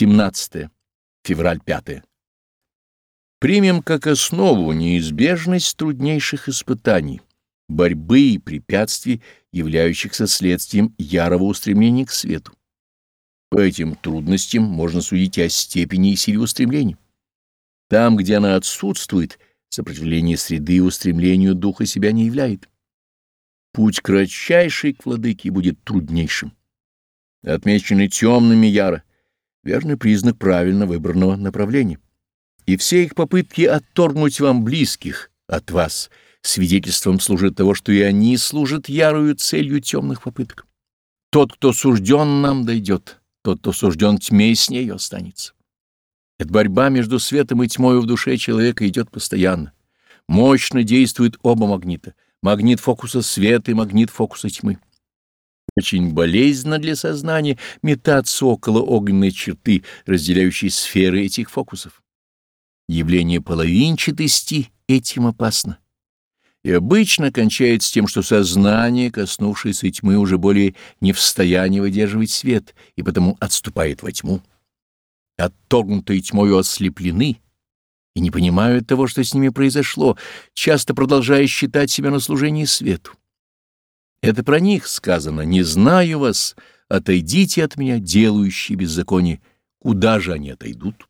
17. Февраль 5. Примем как основу неизбежность труднейших испытаний, борьбы и препятствий, являющихся следствием ярого устремления к свету. По этим трудностям можно судить о степени и силе устремлений. Там, где она отсутствует, сопротивление среды устремлению духа себя не являет. Путь кратчайший к владыке будет труднейшим. Отмечены темными яро, верный признак правильно выбранного направления. И все их попытки отторгнуть вам близких от вас свидетельством служат того, что и они служат ярую целью темных попыток. Тот, кто сужден, нам дойдет тот, кто сужден тьме, с нею останется. Эта борьба между светом и тьмой в душе человека идет постоянно. Мощно действуют оба магнита — магнит фокуса света и магнит фокуса тьмы. Очень болезненно для сознания метаться около огненной черты, разделяющей сферы этих фокусов. Явление половинчатости этим опасно и обычно кончается тем, что сознание, коснувшееся тьмы, уже более не в состоянии выдерживать свет и потому отступает во тьму. Отторгнутые тьмою ослеплены и не понимают того, что с ними произошло, часто продолжая считать себя на служении свету. Это про них сказано «Не знаю вас, отойдите от меня, делающие беззаконие». Куда же они отойдут?